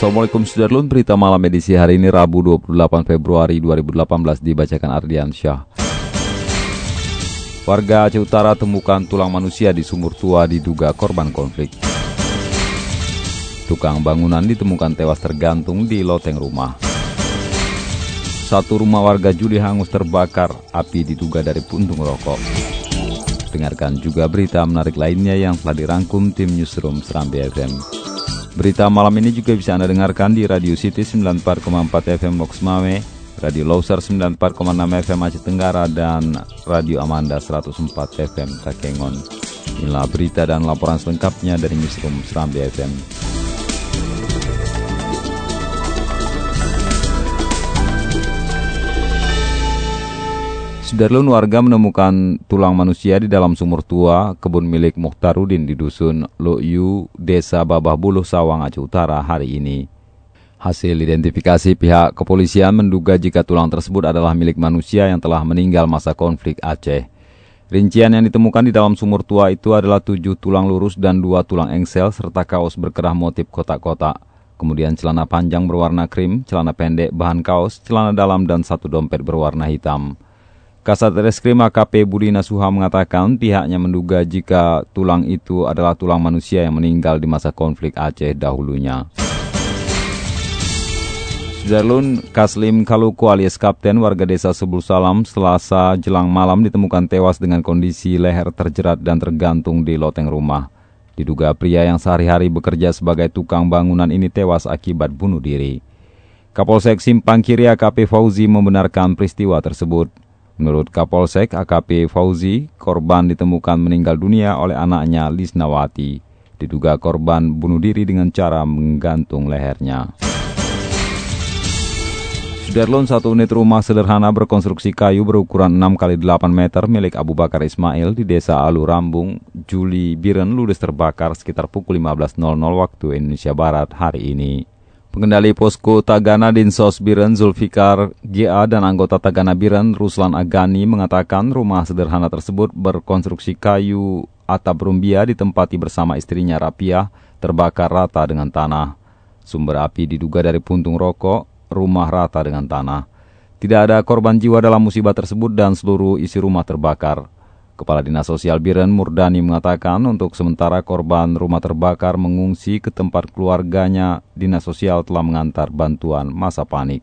Assalamualaikum Sudarlun, berita malam edisi hari ini Rabu 28 Februari 2018 dibacakan Ardian Syah. Warga Aceh Utara temukan tulang manusia di sumur tua diduga korban konflik. Tukang bangunan ditemukan tewas tergantung di loteng rumah. Satu rumah warga Juli hangus terbakar, api diduga dari puntung rokok. Dengarkan juga berita menarik lainnya yang telah dirangkum tim Newsroom Serambi FM. Berita malam ini juga bisa Anda dengarkan di Radio City 94,4 FM Box Mame, Radio Loser 94,6 FM Aceh Tenggara, dan Radio Amanda 104 FM Takengon. Inilah berita dan laporan selengkapnya dari Newsroom Serambi FM. Sudarlun warga menemukan tulang manusia di dalam sumur tua kebun milik Muhtarudin di dusun Loyu, Desa Babah Buluh, Sawang, Aceh Utara hari ini. Hasil identifikasi pihak kepolisian menduga jika tulang tersebut adalah milik manusia yang telah meninggal masa konflik Aceh. Rincian yang ditemukan di dalam sumur tua itu adalah tujuh tulang lurus dan dua tulang engsel serta kaos berkerah motif kotak-kotak. Kemudian celana panjang berwarna krim, celana pendek bahan kaos, celana dalam dan satu dompet berwarna hitam. Kasat Reskrim AKP Budi Nasuha mengatakan pihaknya menduga jika tulang itu adalah tulang manusia yang meninggal di masa konflik Aceh dahulunya. Sudarlun Kaslim Kaluku alias Kapten warga desa Sebul Salam selasa jelang malam ditemukan tewas dengan kondisi leher terjerat dan tergantung di loteng rumah. Diduga pria yang sehari-hari bekerja sebagai tukang bangunan ini tewas akibat bunuh diri. Kapolsek Simpang Kiri AKP Fauzi membenarkan peristiwa tersebut. Menurut Kapolsek AKP Fauzi, korban ditemukan meninggal dunia oleh anaknya Lisnawati. Diduga korban bunuh diri dengan cara menggantung lehernya. Sudarlun satu unit rumah sederhana berkonstruksi kayu berukuran 6 x 8 meter milik Abu Bakar Ismail di desa Alu Rambung, Juli Biren ludes terbakar sekitar pukul 15.00 waktu Indonesia Barat hari ini. Pengendali posko Tagana Dinsos Biren Zulfikar GA dan anggota Tagana Biren Ruslan Agani mengatakan rumah sederhana tersebut berkonstruksi kayu atap rumbia ditempati bersama istrinya Rapiah terbakar rata dengan tanah. Sumber api diduga dari puntung rokok, rumah rata dengan tanah. Tidak ada korban jiwa dalam musibah tersebut dan seluruh isi rumah terbakar. Kepala Dinas Sosial Biren Murdani mengatakan untuk sementara korban rumah terbakar mengungsi ke tempat keluarganya, Dinas Sosial telah mengantar bantuan masa panik.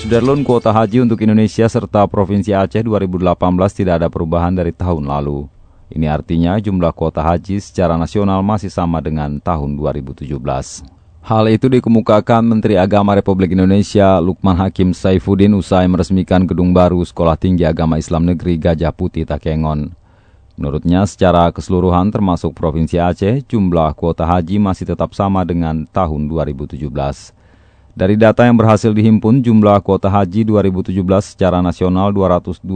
Sudarlun kuota haji untuk Indonesia serta Provinsi Aceh 2018 tidak ada perubahan dari tahun lalu. Ini artinya jumlah kuota haji secara nasional masih sama dengan tahun 2017. Hal itu dikemukakan Menteri Agama Republik Indonesia Lukman Hakim Saifuddin usai meresmikan gedung baru Sekolah Tinggi Agama Islam Negeri Gajah Putih Takengon. Menurutnya secara keseluruhan termasuk Provinsi Aceh, jumlah kuota haji masih tetap sama dengan tahun 2017. Dari data yang berhasil dihimpun, jumlah kuota haji 2017 secara nasional 221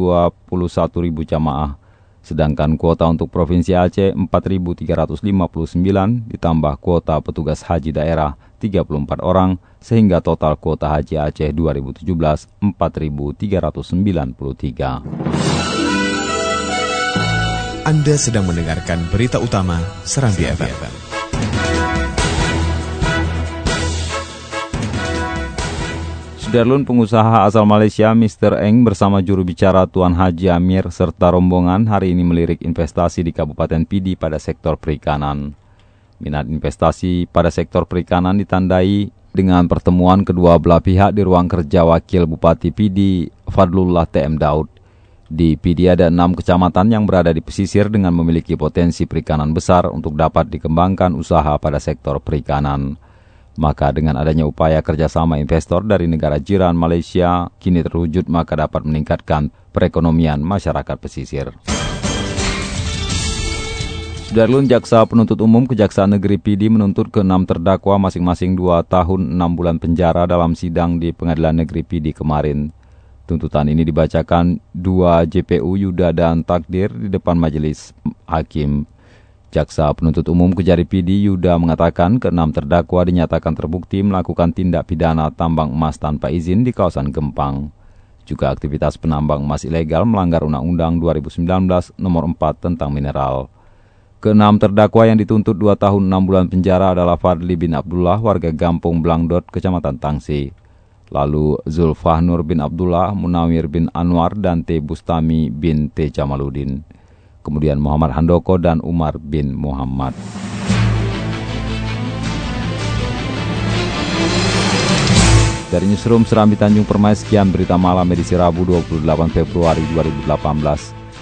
ribu jamaah sedangkan kuota untuk Provinsi Aceh 4.359 ditambah kuota petugas haji daerah 34 orang sehingga total kuota haji Aceh 2017 4.393. Anda sedang mendengarkan berita utama Serambi FM. Sudarlun pengusaha asal Malaysia Mr. Eng bersama juru bicara Tuan Haji Amir serta rombongan hari ini melirik investasi di Kabupaten Pidi pada sektor perikanan. Minat investasi pada sektor perikanan ditandai dengan pertemuan kedua belah pihak di ruang kerja Wakil Bupati Pidi Fadlullah TM Daud. Di Pidi ada enam kecamatan yang berada di pesisir dengan memiliki potensi perikanan besar untuk dapat dikembangkan usaha pada sektor perikanan. Maka dengan adanya upaya kerjasama investor dari negara jiran Malaysia kini terwujud maka dapat meningkatkan perekonomian masyarakat pesisir. Sudarlun Jaksa Penuntut Umum Kejaksaan Negeri PD menuntut ke enam terdakwa masing-masing 2 tahun 6 bulan penjara dalam sidang di Pengadilan Negeri PD kemarin. Tuntutan ini dibacakan dua JPU Yuda dan Takdir di depan majelis hakim. Jaksa Penuntut Umum Kejari PD Yuda mengatakan keenam terdakwa dinyatakan terbukti melakukan tindak pidana tambang emas tanpa izin di kawasan Gempang. Juga aktivitas penambang emas ilegal melanggar Undang-Undang 2019 nomor 4 tentang mineral. Keenam terdakwa yang dituntut 2 tahun 6 bulan penjara adalah Fadli bin Abdullah, warga Gampung Blangdot, Kecamatan Tangsi. Lalu Zulfahnur bin Abdullah, Munawir bin Anwar, dan T. Bustami bin T. Jamaluddin. Kemudian Muhammad Handoko dan Umar bin Muhammad. Dari Newsroom Serambi Tanjung Permai, sekian berita malam edisi Rabu 28 Februari 2018.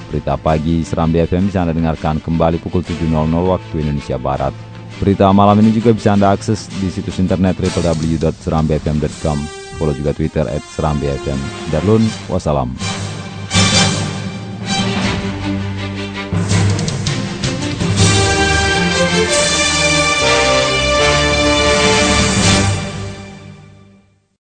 Berita pagi Serambi FM bisa Anda dengarkan kembali pukul 7.00 waktu Indonesia Barat. Berita malam ini juga bisa Anda akses di situs internet www.serambifm.com. Follow juga Twitter at Serambi FM. Darlun, wassalam.